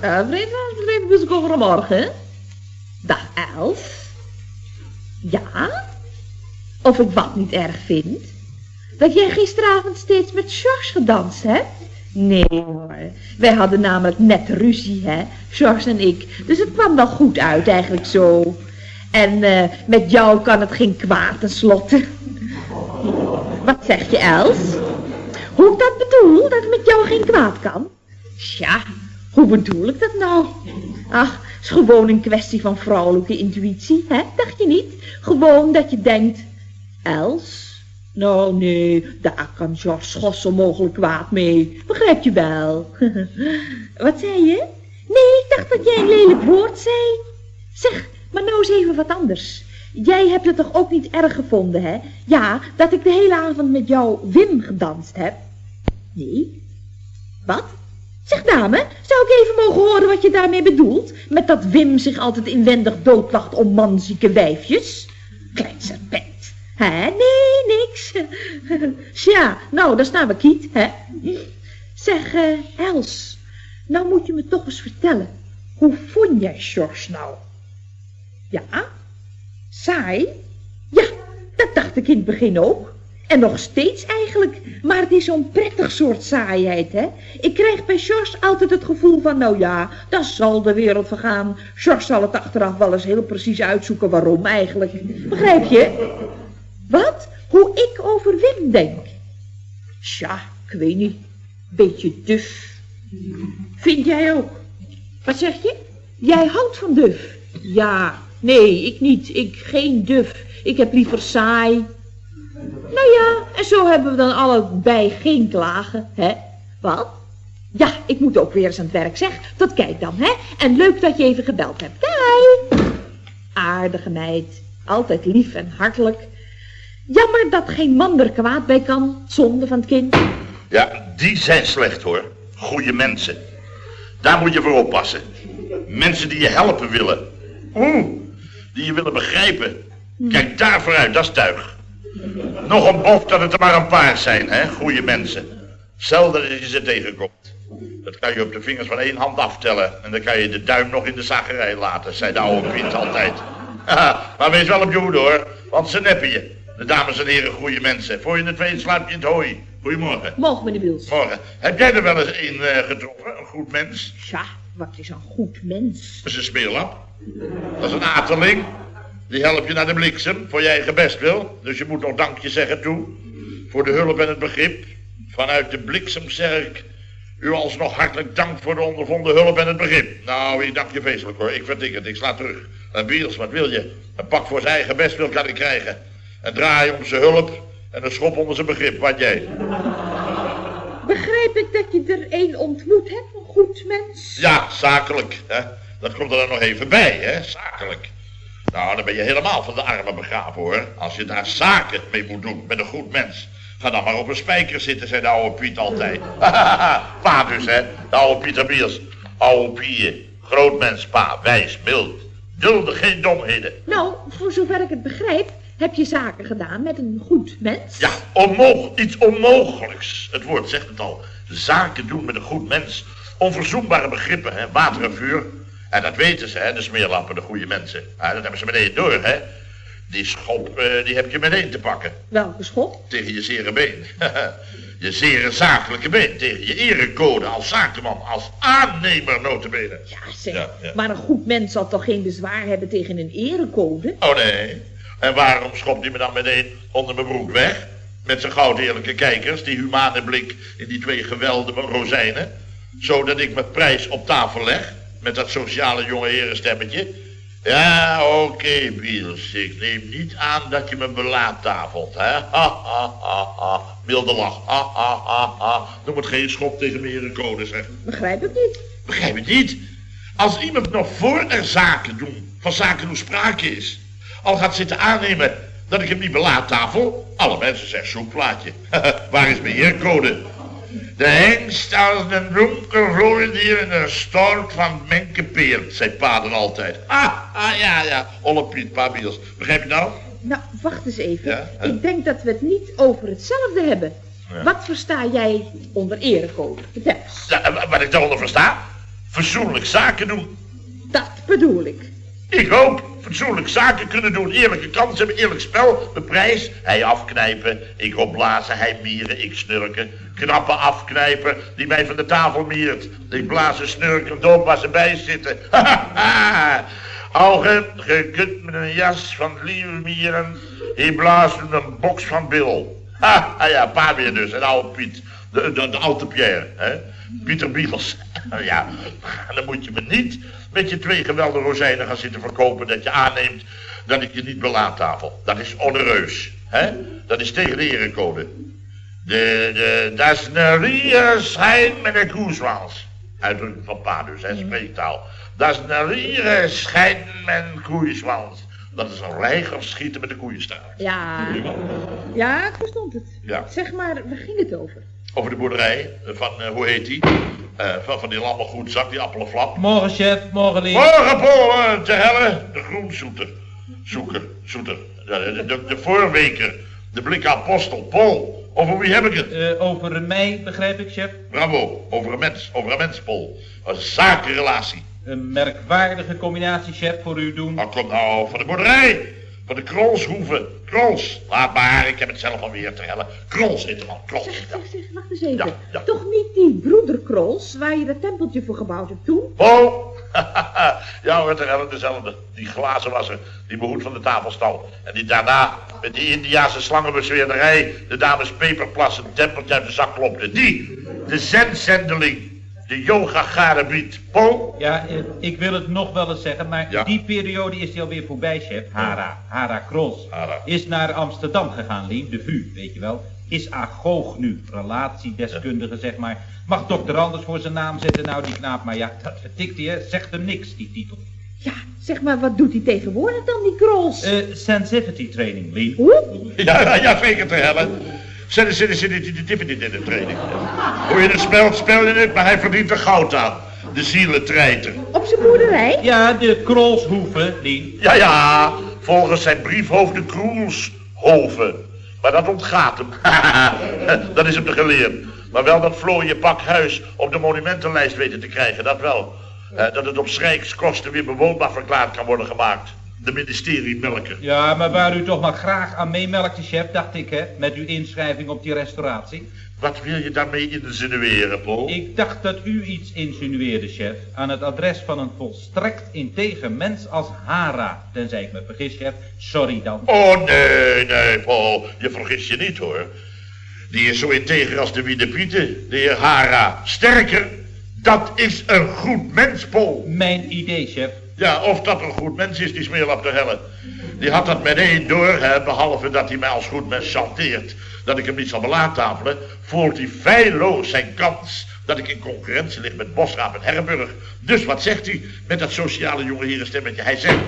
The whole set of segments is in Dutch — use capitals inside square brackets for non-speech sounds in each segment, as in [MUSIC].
vreemd, vreemd, dus goedemorgen. Dag Els. Ja? Of ik wat niet erg vind? Dat jij gisteravond steeds met George gedanst hebt? Nee hoor, wij hadden namelijk net ruzie, hè, George en ik. Dus het kwam wel goed uit eigenlijk zo. En eh, met jou kan het geen kwaad tenslotte. Wat zeg je, Els? Hoe ik dat bedoel, dat het met jou geen kwaad kan? Tja, hoe bedoel ik dat nou? Ach, is gewoon een kwestie van vrouwelijke intuïtie, hè? Dacht je niet? Gewoon dat je denkt, Els? Nou, nee, daar kan George Schossel mogelijk kwaad mee. Begrijp je wel? [LAUGHS] wat zei je? Nee, ik dacht dat jij een lelijk woord zei. Zeg, maar nou eens even wat anders. Jij hebt het toch ook niet erg gevonden, hè? Ja, dat ik de hele avond met jou Wim gedanst heb. Nee? Wat? Zeg dame, zou ik even mogen horen wat je daarmee bedoelt? Met dat Wim zich altijd inwendig doodlacht om manzieke wijfjes? Klein serpent. Hè? Nee, niks. [LAUGHS] Tja, nou, daar staan we kiet, hè? Zeg, eh, Els, nou moet je me toch eens vertellen. Hoe vond jij George nou? Ja? Saai? Ja, dat dacht ik in het begin ook. En nog steeds eigenlijk. Maar het is zo'n prettig soort saaiheid, hè. Ik krijg bij George altijd het gevoel van, nou ja, dan zal de wereld vergaan. George zal het achteraf wel eens heel precies uitzoeken waarom eigenlijk. Begrijp je? Wat? Hoe ik over Wim denk? Tja, ik weet niet. Beetje duf. Vind jij ook? Wat zeg je? Jij houdt van duf? Ja, nee, ik niet. Ik geen duf. Ik heb liever saai. Nou ja, en zo hebben we dan allebei geen klagen, hè? Wat? Ja, ik moet ook weer eens aan het werk, zeg. Tot kijk dan, hè? En leuk dat je even gebeld hebt. Kijk! Aardige meid. Altijd lief en hartelijk. Jammer dat geen man er kwaad bij kan. Zonde van het kind. Ja, die zijn slecht hoor. Goeie mensen. Daar moet je voor oppassen. Mensen die je helpen willen. Oeh, die je willen begrijpen. Kijk daar vooruit, dat is tuig. Nog een bof dat het er maar een paar zijn, hè, goede mensen. Zelden als je ze tegenkomt. Dat kan je op de vingers van één hand aftellen. En dan kan je de duim nog in de zagerij laten, zei de oude Piet altijd. Maar wees wel op je hoede hoor, want ze neppen je. De dames en heren, goede mensen. Voor je het weet slaap je in het hooi. Goedemorgen. Morgen, meneer Wiels. Morgen. Heb jij er wel eens een eh, getroffen, een goed mens? Tja, wat is een goed mens. Dat is een speellap. Dat is een aterling. Die help je naar de bliksem, voor je eigen best wil. Dus je moet nog dankje zeggen toe. Voor de hulp en het begrip. Vanuit de bliksem zeg ik u alsnog hartelijk dank voor de ondervonden hulp en het begrip. Nou, ik dank je feestelijk hoor. Ik vertik het, ik sla terug. En Biels, wat wil je? Een pak voor zijn eigen best wil kan ik krijgen. Een draai om zijn hulp en een schop onder zijn begrip. Wat jij? Begrijp ik dat je er één ontmoet hebt, een goed mens? Ja, zakelijk. Hè? Dat komt er dan nog even bij, hè? Zakelijk. Nou, dan ben je helemaal van de armen begraven, hoor. Als je daar zaken mee moet doen met een goed mens. Ga dan maar op een spijker zitten, zei de oude Piet altijd. [LAUGHS] pa dus, hè. De oude Pieter Biers. Oude Pieën. Groot mens, pa. Wijs, mild. Dulde geen domheden. Nou, voor zover ik het begrijp, heb je zaken gedaan met een goed mens? Ja, onmog iets onmogelijks. Het woord zegt het al. Zaken doen met een goed mens. Onverzoenbare begrippen, hè. Water en vuur. En dat weten ze, hè, de smeerlappen, de goede mensen. Ja, dat hebben ze meteen door, hè. Die schop, eh, die heb je meteen te pakken. Welke schop? Tegen je zere been. [LAUGHS] je zere zakelijke been. Tegen je erecode als zakenman, als aannemer notabene. Ja, zeg, Ja, ja. maar een goed mens zal toch geen bezwaar hebben tegen een erecode? Oh nee. En waarom schopt hij me dan meteen onder mijn broek weg? Met zijn goud eerlijke kijkers, die humane blik in die twee geweldige rozijnen. Zodat ik mijn prijs op tafel leg. Met dat sociale jonge herenstemmetje. Ja, oké, Biels. Ik neem niet aan dat je me belaattafelt, hè? [LAUGHS] Ha, ha, ha, ha. Milde lach. Ha, ha, ha, ha. Noem het geen schop tegen mijn herencode, zeg. Begrijp ik niet. Begrijp het niet? Als iemand nog voor er zaken doen, van zaken doen sprake is, al gaat zitten aannemen dat ik hem niet belaat tafel, alle mensen zeggen zoekplaatje. [LAUGHS] Waar is mijn heercode? De hengst als een donker vlooidier in een stort van menkenpeert, zei paden altijd. [LAUGHS] Ah, ah ja, ja, Olle Piet, Pabiels. Begrijp je nou? Nou, wacht eens even. Ja? Ik denk dat we het niet over hetzelfde hebben. Ja. Wat versta jij onder erecode? Vertel eens. Ja, wat ik daaronder versta? Fatsoenlijk zaken doen. Dat bedoel ik. Ik ook. Fatsoenlijk zaken kunnen doen. Eerlijke kans hebben, eerlijk spel. De prijs. Hij afknijpen. Ik opblazen. Hij mieren. Ik snurken. Knappen afknijpen. Die mij van de tafel miert. Ik blazen, snurken. Doop waar ze bij zitten. [LAUGHS] Ogen gekut met een jas van lieve mieren. Hij blaast een box van Bil. [LAUGHS] Ha, ah ja, pa weer dus. En oude Piet. De, de, de oude Pierre. Hè? Pieter Biegels. [LAUGHS] ja, dan moet je me niet met je twee geweldige rozijnen gaan zitten verkopen dat je aanneemt dat ik je niet belaat tafel. Dat is onereus. Hè? Dat is tegen de erecode. De, de, dat is een rier schijn met een koezwals. Uitdrukking van pa dus, hè, spreektaal. Dat is een rier schijn met een koeienzwans. Dat is een reiger schieten met een koeienstaart. Ja, ja, ik verstond het. Ja. Zeg maar, waar ging het over? Over de boerderij van, eh, hoe heet die? Eh, van, van die lamme goedzak, die appelenflap. Morgen, chef. Morgen, Lien. Morgen, Polen, te helle, de groenzoeter. Zoeker, zoeter. De, de, de voorweker, de blik apostel, Pol. Over wie heb ik het? Eh, over mij, begrijp ik, chef. Bravo, over een mens, over een mens, Pol. Een zakenrelatie. Een merkwaardige combinatie, chef, voor u doen. Maar kom nou van de boerderij. Van de Krolshoeven. Krols. Laat maar, ik heb het zelf alweer te hellen. Krols heet de man, Krols. Zeg, zeg, zeg, wacht eens even. Ja, ja. Toch niet die broederkrols waar je dat tempeltje voor gebouwd hebt toen? Pol. [LAUGHS] ja hoor, te hellen dezelfde. Die glazenwasser, die behoed van de tafelstal. En die daarna met die Indiase slangenbezweerderij de dames Peperplas een tempeltje uit de zak klopte. Die, de zenzendeling. De yoga garebiet. Pol. Ja, eh, ik wil het nog wel eens zeggen, maar Ja. die periode is die alweer voorbij, chef. Hara, Hara Krols. Hara. Is naar Amsterdam gegaan, Lien, de VU, weet je wel. Is agoog nu, relatiedeskundige, zeg maar. Mag dokter Anders voor zijn naam zetten, nou die knaap, maar ja, dat vertikt hij, hè. Zegt hem niks, die titel. Ja, zeg maar, wat doet hij tegenwoordig dan, die krols? Eh, sensitivity training, Lien. Hoe? Ja, ja, ja, zeker te hellen. Zet zit zit die tippen niet in de training. Hoe je het speelt, speel je het, maar hij verdient er goud aan. De zielentreiter. Op zijn boerderij? Ja, de Krolshoeven, Lien. Ja, ja, volgens zijn briefhoofd de Kroelshoven. Maar dat ontgaat hem. [LAUGHS] dat is hem te geleerd. Maar wel dat Flooie Pakhuis op de monumentenlijst weten te krijgen, dat wel. Eh, dat het op schrijkskosten weer bewoonbaar verklaard kan worden gemaakt. De ministerie Melker. Ja, maar waar u toch maar graag aan meemelkte, chef, dacht ik, hè, met uw inschrijving op die restauratie. Wat wil je daarmee insinueren, Paul? Ik dacht dat u iets insinueerde, chef, aan het adres van een volstrekt integer mens als Hara. Tenzij ik me vergis, chef. Sorry dan. Oh, nee, nee, Paul. Je vergis je niet, hoor. Die is zo integer als de Wiede Pieten, de heer Hara. Sterker, dat is een goed mens, Paul. Mijn idee, chef. Ja, of dat een goed mens is, die smeerlap de helle. Die had dat meteen door, hè, behalve dat hij mij als goed mens chanteert. Dat ik hem niet zal belaattafelen, voelt hij feilloos zijn kans dat ik in concurrentie lig met Bosraap en Herrenburg. Dus wat zegt hij met dat sociale jonge herenstemmetje? Hij zegt...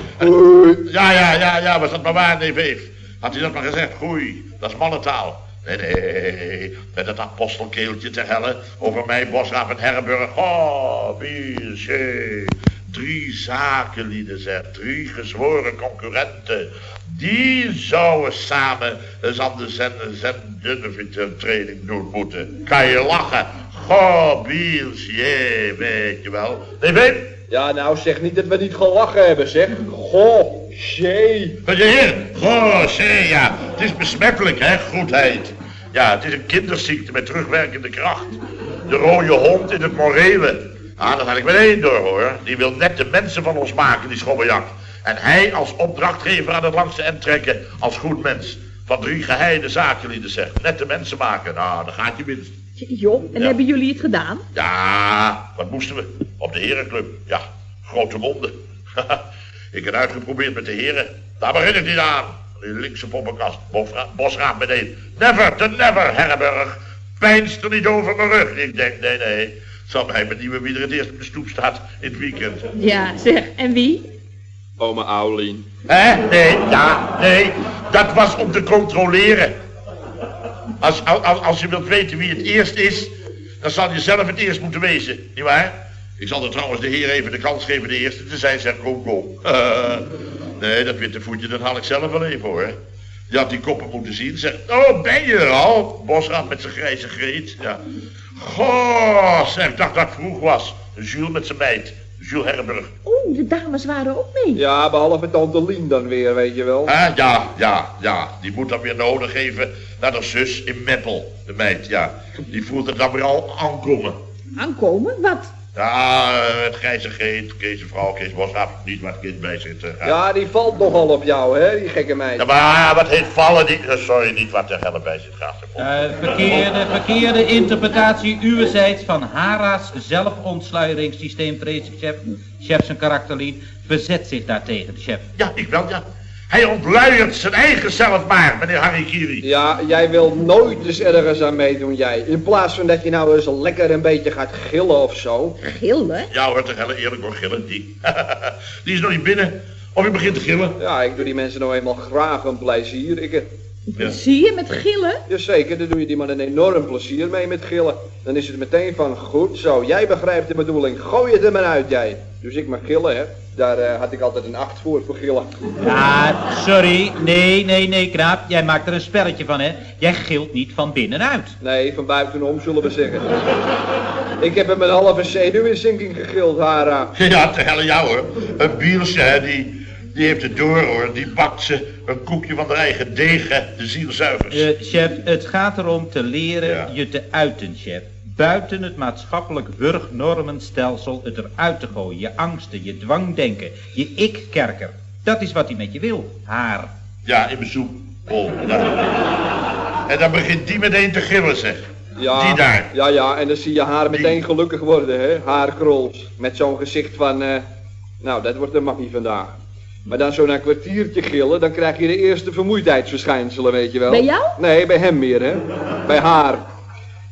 Ja, ja, ja, ja, was dat maar waar, neef Eef? Had hij dat maar gezegd? Goei, dat is mannentaal. Nee, nee, met dat apostelkeeltje te hellen over mij, Bosraap en Herrenburg. Oh, wie. Drie zakenlieden, zeg. Drie gezworen concurrenten. Die zouden samen eens aan de training doen moeten. Kan je lachen? Goh, Biels, jee, weet je wel. Nee, weet Ja, nou zeg niet dat we niet gelachen hebben, zeg. Goh, jee. Wat je hier? Goh, zee, ja. Het is besmettelijk, hè, goedheid. Ja, het is een kinderziekte met terugwerkende kracht. De rode hond in het morele. Ah, dat had ik meteen door, hoor. Die wil net de mensen van ons maken, die schobbejak. En hij als opdrachtgever aan het langste end trekken, als goed mens. Van drie geheide zakenlieden, zegt. Net de mensen maken. Nou, dan gaat je minst. Joh, en Ja. hebben jullie het gedaan? Ja, wat moesten we? Op de herenclub. Ja, grote monden. [LAUGHS] ik heb uitgeprobeerd met de heren. Daar begin ik niet aan. Die linkse poppenkast. Bosra- Bosraad meteen. Never to never, Herrenburg. Pijnst er niet over mijn rug. Ik denk, nee, nee. Zal mij benieuwen wie er het eerst op de stoep staat in het weekend. Ja, zeg, en wie? Oma Aulien. Hè? Nee, ja, nee. Dat was om te controleren. Als, als, als je wilt weten wie het eerst is, dan zal je zelf het eerst moeten wezen. Niet waar? Ik zal er trouwens de heer even de kans geven de eerste te zijn, zeg kom, kom. nee, dat witte voetje, dat haal ik zelf wel even hoor. Je had die koppen moeten zien. Zeg, oh, ben je er al? Bosraad met zijn grijze greet. Ja. Goh, zeg, dat het vroeg was. Jules met zijn meid. Jules Herberg. Oeh, de dames waren ook mee. Ja, behalve tante Lien dan weer, weet je wel. Ah, ja, ja, ja. Die moet dan weer nodig geven naar haar zus in Meppel. De meid, ja. Die voelt het dan weer al aankomen. Aankomen? Wat? Ja, het grijze geet, Kees vrouw, Kees Bosraad, niet waar het kind bij zit. eh, Ja, die valt nogal op jou, hè, die gekke meid. Ja, maar wat heet vallen? Die, eh, sorry, niet wat er helemaal bij zit. Gaat ze Eh, verkeerde, verkeerde interpretatie uwerzijds van Hara's zelfontsluieringssysteem, vrees ik, chef. Chef zijn karakterlien verzet zich daartegen, de chef. Ja, ik wel, ja. Hij ontluiert zijn eigen zelf maar, meneer Harikiri. Ja, jij wil nooit eens ergens aan meedoen, jij. In plaats van dat je nou eens lekker een beetje gaat gillen of zo. Gillen? Ja hoor, te helle eerlijk hoor, gillen, die. [LAUGHS] die is nog niet binnen. Of je begint te gillen. Ja, ik doe die mensen nou eenmaal graag een plezier. Ik, eh, Ja. Je met gillen? jazeker, daar doe je die man een enorm plezier mee met gillen. Dan is het meteen van, goed zo, jij begrijpt de bedoeling. Gooi het er maar uit, jij. Dus ik mag gillen, hè. Daar eh, had ik altijd een acht voor, voor gillen. Ja, sorry. Nee, nee, nee, knaap. Jij maakt er een spelletje van, hè. Jij gilt niet van binnenuit. Nee, van buitenom zullen we zeggen. ik heb hem een halve zenuwinzinking gegild, Hara. Ja, te helle jou hoor. Een bielsje, hè, die, die heeft het door hoor. Die bakt ze een koekje van haar eigen deeg, hè. De zielzuigers. Eh, chef, het gaat erom te leren Ja. je te uiten, chef. Buiten het maatschappelijk wurgnormenstelsel het eruit te gooien. Je angsten, je dwangdenken, je ik-kerker. Dat is wat hij met je wil. Haar. Ja, in bezoek. Oh, ja. En dan begint die meteen te gillen, zeg. Ja, Die daar. Ja, ja, en dan zie je haar meteen gelukkig worden, hè. Haarkrols. Met zo'n gezicht van, eh, nou, dat wordt een mappie vandaag. Maar dan zo na een kwartiertje gillen, dan krijg je de eerste vermoeidheidsverschijnselen, weet je wel. Bij jou? Nee, bij hem meer, hè. Bij haar.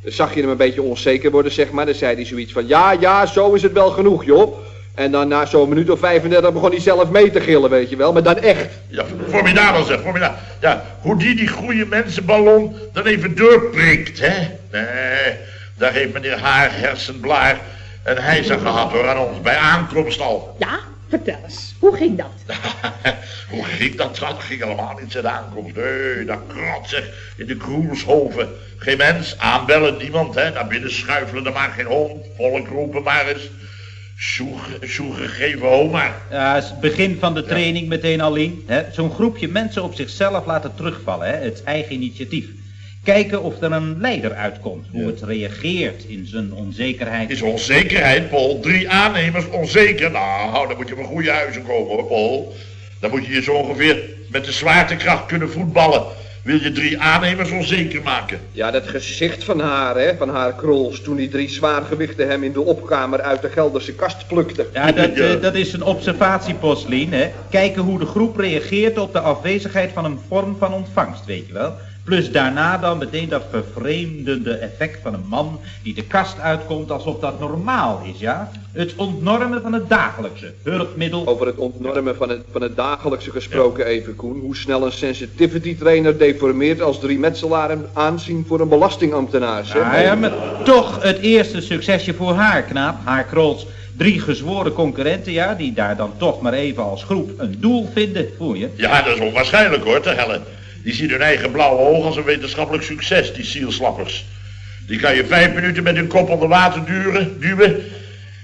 Dan zag je hem een beetje onzeker worden, zeg maar. Dan zei hij zoiets van, ja, ja, zo is het wel genoeg, joh. En dan na zo'n minuut of 35 begon hij zelf mee te gillen, weet je wel. Maar dan echt. Ja, formidabel zeg, formidabel. Ja, hoe die die goede mensenballon dan even doorprikt, hè? Nee, daar heeft meneer Haar hersenblaar een aan gehad hoor, aan ons, bij aankomst al. Ja, vertel eens. Hoe ging dat? [LAUGHS] Hoe ging dat? Dat ging helemaal niet zijn aankomst. Nee, dat krat zeg, in de kroelshoven. Geen mens, aanbellen, niemand, hè? Naar binnen schuifelen, er maar geen hond. Volk roepen maar eens. Sjoeg, sjoeg gegeven oma. Ja, het begin van de training meteen al in. hè. Zo'n groepje mensen op zichzelf laten terugvallen, hè, het eigen initiatief. Kijken of er een leider uitkomt, hoe het reageert in zijn onzekerheid. Is onzekerheid, Paul. Drie aannemers onzeker. Nou, dan moet je van goede huizen komen hoor, Paul. Dan moet je je zo ongeveer met de zwaartekracht kunnen voetballen. Wil je drie aannemers onzeker maken? Ja, dat gezicht van haar, hè, van haar krols, toen die drie zwaargewichten hem in de opkamer uit de Gelderse kast plukten. Ja, dat, Ja. eh, dat is een observatiepost, Lien, hè. Kijken hoe de groep reageert op de afwezigheid van een vorm van ontvangst, weet je wel. Plus daarna dan meteen dat vervreemdende effect van een man die de kast uitkomt alsof dat normaal is, ja. Het ontnormen van het dagelijkse, hulpmiddel. Over het ontnormen van het, van het dagelijkse gesproken even, Koen. Hoe snel een sensitivity trainer deformeert als drie metselaar hem aanzien voor een belastingambtenaar, zeg. Ja, ja, maar toch het eerste succesje voor haar, knaap, haar krols. Drie gezworen concurrenten, ja, die daar dan toch maar even als groep een doel vinden, voel je? Ja, dat is onwaarschijnlijk hoor, te helle. Die zien hun eigen blauwe ogen als een wetenschappelijk succes, die zielslappers. Die kan je vijf minuten met hun kop onder water duren, duwen.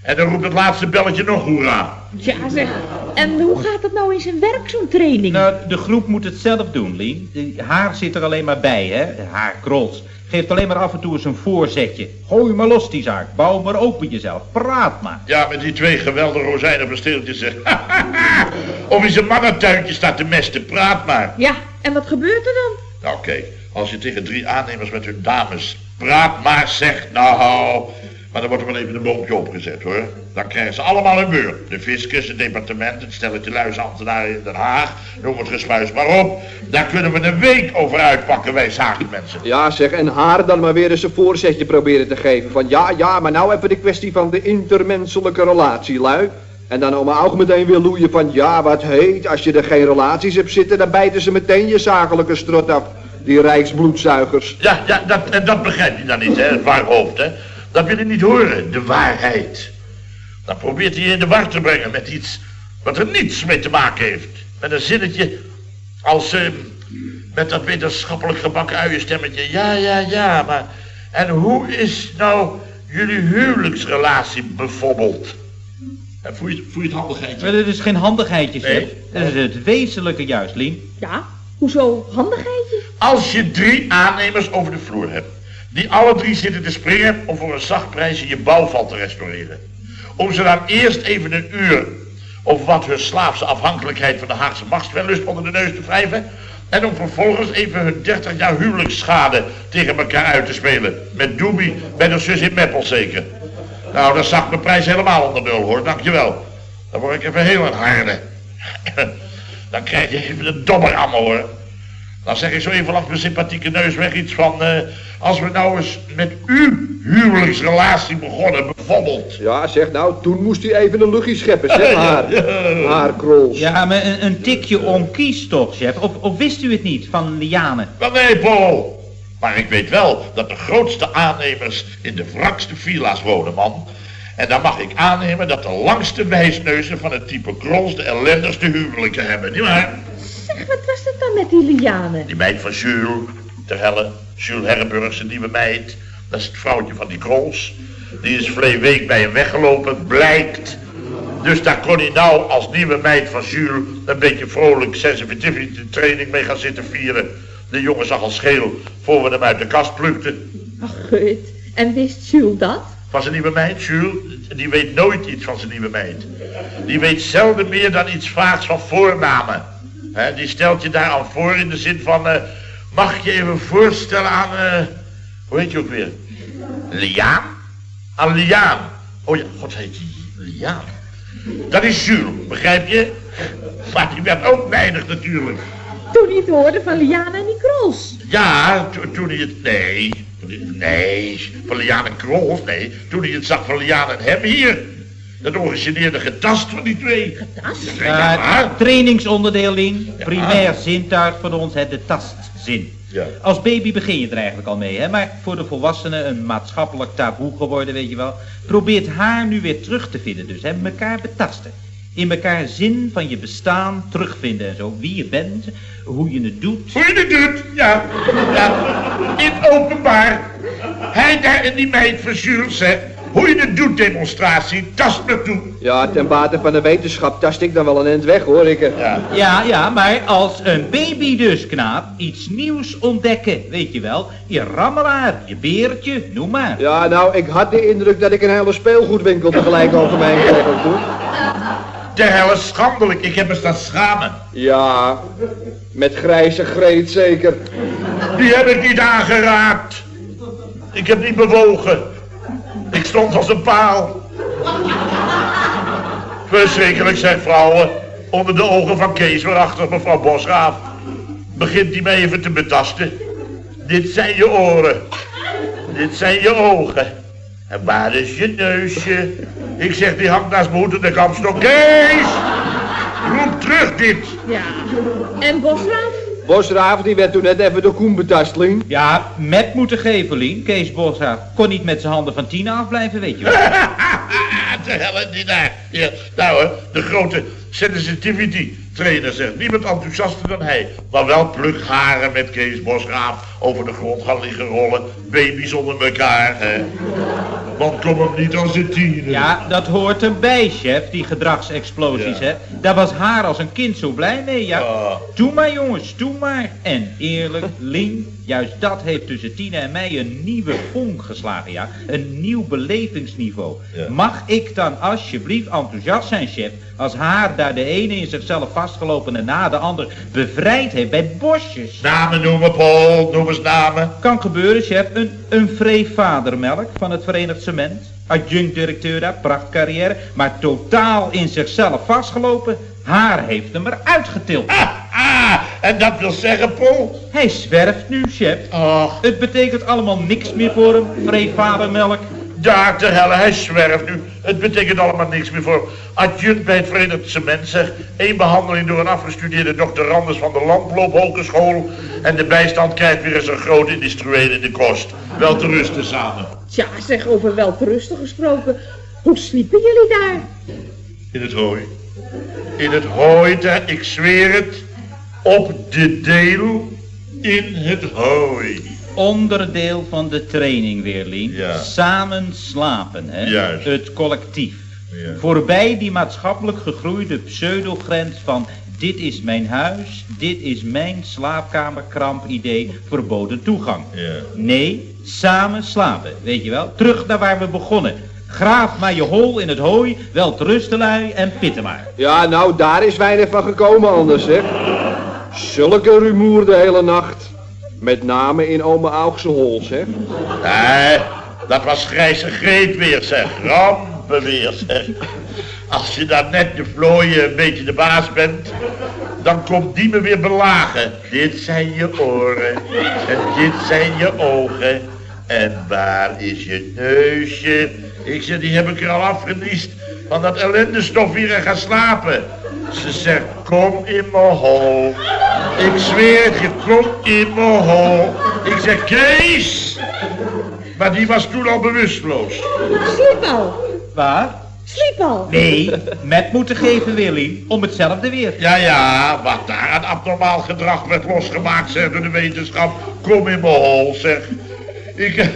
En dan roept het laatste belletje nog hoera. Ja, zeg. En hoe gaat dat nou in zijn werk, zo'n training? Nou, de groep moet het zelf doen, Lien. Die haar zit er alleen maar bij, hè. Haar krols. Geeft alleen maar af en toe eens een voorzetje. Gooi maar los die zaak. Bouw maar open jezelf. Praat maar. Ja, met die twee geweldige rozijnen van steeltjes zeg. [LAUGHS] of in zijn mannentuintje staat te mesten, praat maar. Ja, en wat gebeurt er dan? Nou kijk, als je tegen drie aannemers met hun dames praat maar zeg, nou, Maar dan wordt er wel even een boompje opgezet hoor. Dan krijgen ze allemaal hun beurt. De fiscus, het departement, het stelletje luisambtenaren in Den Haag. Noem het gespuis maar op. Daar kunnen we een week over uitpakken, wij zakenmensen. Ja zeg, en haar dan maar weer eens een voorzetje proberen te geven. Van ja, ja, maar nou even de kwestie van de intermenselijke relatie, lui. En dan oma ook meteen weer loeien van ja, wat heet. Als je er geen relaties hebt zitten, dan bijten ze meteen je zakelijke strot af. Die rijksbloedzuigers. Ja, ja, dat, en dat begrijp je dan niet, hè, het warhoofd, hè. Dat wil je niet horen, de waarheid. Dan probeert hij je in de war te brengen met iets wat er niets mee te maken heeft. Met een zinnetje als, eh, met dat wetenschappelijk gebakken uienstemmetje. Ja, ja, ja, maar... En hoe is nou jullie huwelijksrelatie bijvoorbeeld? En voel, je, voel je het handigheidje? Maar dit is geen handigheidje, chef. Nee. Dat is het wezenlijke juist, Lien. Ja, hoezo handigheidje? Als je drie aannemers over de vloer hebt, die alle drie zitten te springen om voor een zacht prijsje je bouwval te restaureren. Om ze dan eerst even een uur of wat hun slaafse afhankelijkheid van de Haagse machtswellust onder de neus te wrijven. En om vervolgens even hun 30 jaar huwelijksschade tegen elkaar uit te spelen. Met Doobie bij de zus in Meppel zeker. Nou, dan zakt mijn prijs helemaal onder nul hoor, dankjewel. Dan word ik even heel een harde. [LAUGHS] Dan krijg je even een dobber allemaal hoor. Dan zeg ik zo even langs mijn sympathieke neus weg iets van... eh, als we nou eens met uw huwelijksrelatie begonnen, bijvoorbeeld. Ja zeg, nou, toen moest hij even een luchtje scheppen, zeg [LAUGHS] haar. Haarkrols. Ja, maar een, een tikje onkies toch, chef? Of, of wist u het niet, van Liane? Wel nee, Paul. Maar ik weet wel dat de grootste aannemers in de wrakste villa's wonen, man. En dan mag ik aannemen dat de langste wijsneuzen van het type Krols de ellendigste huwelijken hebben, nietwaar? Zeg, wat was dat dan met die lianen? Die meid van Jules, ter helle, Jules Herrenburg, zijn nieuwe meid. Dat is het vrouwtje van die Krols. Die is verleden week bij hem weggelopen, blijkt. Dus daar kon hij nou als nieuwe meid van Jules een beetje vrolijk sensitivity training mee gaan zitten vieren. De jongen zag al scheel voor we hem uit de kast plukten. Ach, gut. En wist Jules dat? Van zijn nieuwe meid, Jules, die weet nooit iets van zijn nieuwe meid. Die weet zelden meer dan iets vaags van voornamen. Hè, die stelt je daar aan voor in de zin van... eh, mag ik je even voorstellen aan... eh, hoe heet je ook weer? Liaan? Aan Liaan. Oh ja, god heet die Liaan. Dat is Jules, begrijp je? Maar die werd ook weinig natuurlijk. Toen hij het hoorde van Liana en die Krols. Ja, to- toen hij het... Nee, nee, van Liaan en Krols, nee. Toen hij het zag van Liaan en hem hier. Dat ongegeneerde getast van die twee. Getast? Ja, Ja, maar... trainingsonderdeel, Lien. Primair zintuig van ons, het de tastzin. Ja. Als baby begin je er eigenlijk al mee, hè? maar voor de volwassenen een maatschappelijk taboe geworden, weet je wel. Probeert haar nu weer terug te vinden, dus hè, elkaar betasten. In elkaar zin van je bestaan terugvinden en zo. Wie je bent, hoe je het doet. Hoe je het doet, ja. ja. In openbaar. Hij daar en die meid van Jules, hè. Hoe je het doet, demonstratie, tast me toe. Ja, ten bate van de wetenschap tast ik dan wel een eind weg, hoor ik. Ja. Ja, ja, maar als een baby dus, knaap, iets nieuws ontdekken, weet je wel. Je rammelaar, je beertje, noem maar. Ja, nou, ik had de indruk dat ik een hele speelgoedwinkel tegelijk over mij kreeg ook toen. Ter helle schandelijk, ik heb me staan schamen. Ja, met grijze greet zeker. Die heb ik niet aangeraakt. Ik heb niet bewogen. Ik stond als een paal. Verschrikkelijk, zegt vrouwen. Onder de ogen van Kees, waarachter mevrouw Bosraaf. Begint hij mij even te betasten. Dit zijn je oren. Dit zijn je ogen. En waar is je neusje? Ik zeg, die hangt naast mijn hoed en de kapstok. Kees! Roep terug dit. Ja. En Bosraaf? Bosraaf, die werd toen net even door Koen betast, Lien. Ja, met moeten geven, Lien. Kees Bosraaf kon niet met zijn handen van Tina afblijven, weet je wel. Te helle die daar. Ja, nou hè, de grote sensitivity trainer zegt. Niemand enthousiaster dan hij. Maar wel plukharen met Kees Bosgraaf over de grond gaan liggen rollen. Baby's onder elkaar, hè. Want kom hem niet als een tiener. Ja, dat hoort erbij, chef, die gedragsexplosies, Ja. hè. Daar was haar als een kind zo blij mee, ja. Ja. Doe maar, jongens, doe maar. En eerlijk, Lien, juist dat heeft tussen Tina en mij een nieuwe vonk geslagen, ja. Een nieuw belevingsniveau. Ja. Mag ik dan alsjeblieft enthousiast zijn, chef, als haar daar de ene in zichzelf vastgelopen en na de ander bevrijd heeft bij bosjes? Namen noemen, Paul. Noem Kan gebeuren, chef. Een, een vreevadermelk van het Verenigd Cement. Adjunct-directeur daar, prachtcarrière, maar totaal in zichzelf vastgelopen. Haar heeft hem eruit getild. Ah, ah, en dat wil zeggen, Paul? Hij zwerft nu, chef. Ach, Het betekent allemaal niks meer voor hem, vreedvadermelk. Daar ter helle, hij zwerft nu. Het betekent allemaal niks meer voor. Adjunct bij het Verenigd Cement, zeg. Eén behandeling door een afgestudeerde doctorandus van de Landloophogeschool. En de bijstand krijgt weer eens een groot industrieel in de kost. Wel te rusten samen. Tja, zeg over welterusten gesproken. Hoe sliepen jullie daar? In het hooi. In het hooi, daar, ik zweer het. Op de deel in het hooi. Onderdeel van de training weer, Lien. Ja. Samen slapen, hè? Juist. Het collectief. Ja. Voorbij die maatschappelijk gegroeide pseudogrens van dit is mijn huis, dit is mijn slaapkamerkramp idee, verboden toegang. Ja. Nee, samen slapen, weet je wel? Terug naar waar we begonnen. Graaf maar je hol in het hooi, wel lui en pitten maar. Ja, nou, daar is weinig van gekomen anders, zeg. Zulke rumoer de hele nacht. Met name in ome Augse hol, zeg. Nee, dat was grijze greet weer, zeg. Rampen weer, zeg. Als je dan net de vlooien een beetje de baas bent, dan komt die me weer belagen. Dit zijn je oren en dit zijn je ogen. En waar is je neusje? Ik zeg, die heb ik er al afgeniest van dat ellendestof hier en ga slapen. Ze zegt, kom in mijn hol. Ik zweer het je, kom in mijn hol. Ik zeg, Kees! Maar die was toen al bewusteloos. Sliep al. Waar? Sliep al. Nee, met moeten geven, Willy, om hetzelfde weer. Ja, ja, wat daar aan abnormaal gedrag werd losgemaakt, zeg, door de wetenschap. Kom in mijn hol, zeg. Ik,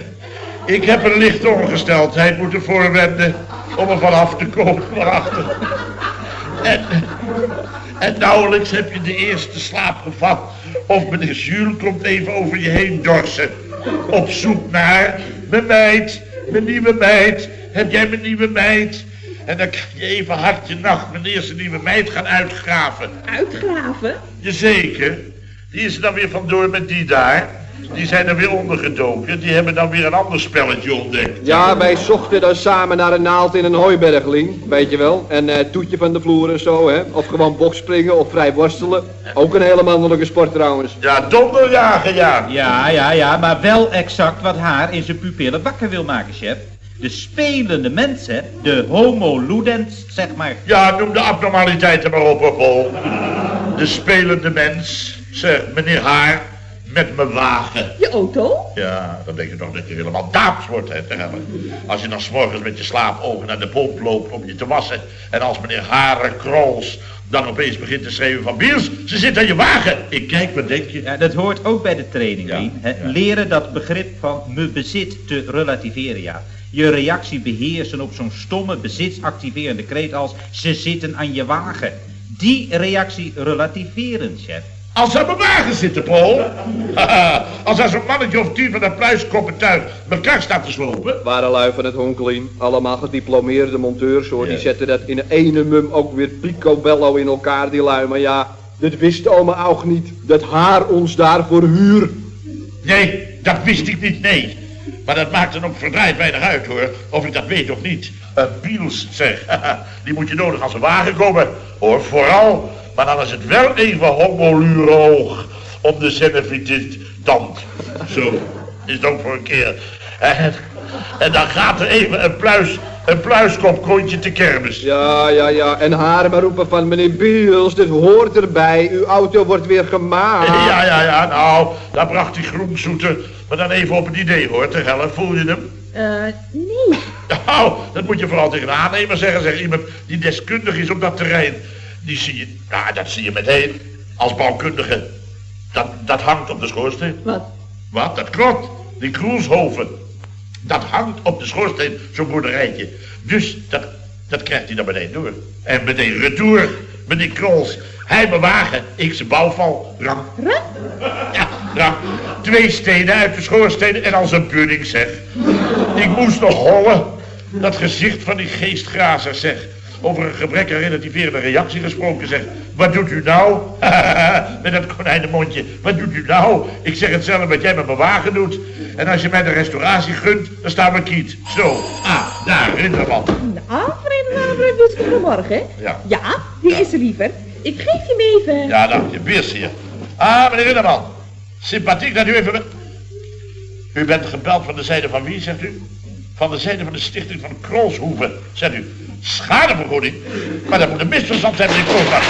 ik heb een lichte ongesteldheid moeten voorwenden om er vanaf te komen [LAUGHS] waarachter. En, en nauwelijks heb je de eerste slaap gevat of meneer Jules komt even over je heen dorsen. Op zoek naar mijn meid, mijn nieuwe meid. Heb jij mijn nieuwe meid? En dan kan je even hard je nacht meneer zijn nieuwe meid gaan uitgraven. Uitgraven? Jazeker. Die is er dan weer vandoor met die daar. Die zijn er weer ondergedoken. Die hebben dan weer een ander spelletje ontdekt. Ja, wij zochten dan samen naar een naald in een hooibergling, weet je wel. En eh toetje van de vloer en zo, hè. Of gewoon bokspringen of vrij worstelen. Ook een hele mannelijke sport trouwens. Ja, donderjagen, ja. Ja, ja, ja, maar wel exact wat haar in zijn pupillen wakker wil maken, chef. De spelende mensen, de homo ludens, zeg maar. Ja, noem de abnormaliteiten maar op, Paul. De spelende mens, zeg, meneer Haar, met mijn wagen. Je auto? Ja, dan denk je toch dat je helemaal daaps wordt, hè, te hellen. Als je dan s'morgens met je slaapogen naar de pomp loopt om je te wassen... en als meneer Haren Krols dan opeens begint te schreeuwen van... Biels, ze zit aan je wagen. Ik kijk, wat denk je? Ja, dat hoort ook bij de training, Ja, Lien, hè. ja. Leren dat begrip van me bezit te relativeren, ja. Je reactie beheersen op zo'n stomme, bezitsactiverende kreet als... ze zitten aan je wagen. Die reactie relativeren, chef. Als ze aan mijn wagen zitten, Paul. [LAUGHS] Als er zo'n mannetje of tien van dat pluiskoppentuig elkaar staat te slopen. Waren lui van het honkelien. Allemaal gediplomeerde monteurs hoor. Die zetten dat in ene mum ook weer picobello in elkaar, die lui. Maar ja, dat wist oma Aug niet. Dat haar ons daar voor huur. Nee, dat wist ik niet, nee. Maar dat maakt dan ook verdraaid weinig uit, hoor. Of ik dat weet of niet. Een Biels, zeg. [LAUGHS] Die moet je nodig als een wagen komen. Hoor, vooral. Maar dan is het wel even homoluroog om de zennefietist tand. Zo, is het ook voor een keer. En, en dan gaat er even een pluis, een pluiskopkoontje te kermis. Ja, ja, ja. En haar maar roepen van meneer Biels, dit hoort erbij. Uw auto wordt weer gemaakt. Ja, ja, ja, nou, daar bracht die groenzoeter me dan even op het idee, hoor, te hellen. Voel je hem? Eh, nee. Nou, dat moet je vooral tegen de aannemer zeggen. Zeg iemand die deskundig is op dat terrein. Die zie je, ja, dat zie je meteen als bouwkundige. Dat, dat hangt op de schoorsteen. Wat? Wat? Dat klopt. Die Kroelshoven. Dat hangt op de schoorsteen, zo'n boerderijtje. Dus dat, dat krijgt hij dan meteen door. En meteen retour. Meneer Krols. Hij mijn wagen, ik zijn bouwval. Ram. Ja, ram. Twee stenen uit de schoorsteen en als een pudding, zeg. Ik moest nog hollen. Dat gezicht van die geestgrazer, zeg. Over een gebrek aan relativerende reactie gesproken, zeg. Wat doet u nou? [LAUGHS] met dat konijnenmondje. Wat doet u nou? Ik zeg hetzelfde wat jij met mijn wagen doet. En als je mij de restauratie gunt, dan staan we kiet. Zo. Ah. Daar, Rinderman. Nou, verenigde mevrouw goedemorgen. Ja. Ja, die is er liever. Ik geef je hem even. Ja, dank je. Weers hier. Ah, meneer Rinderman. Sympathiek dat u even... U bent gebeld van de zijde van wie, zegt u? Van de zijde van de stichting van Kroonshoeven, zegt u. Schadevergoeding? Maar dat moet een misverstand zijn in het contract.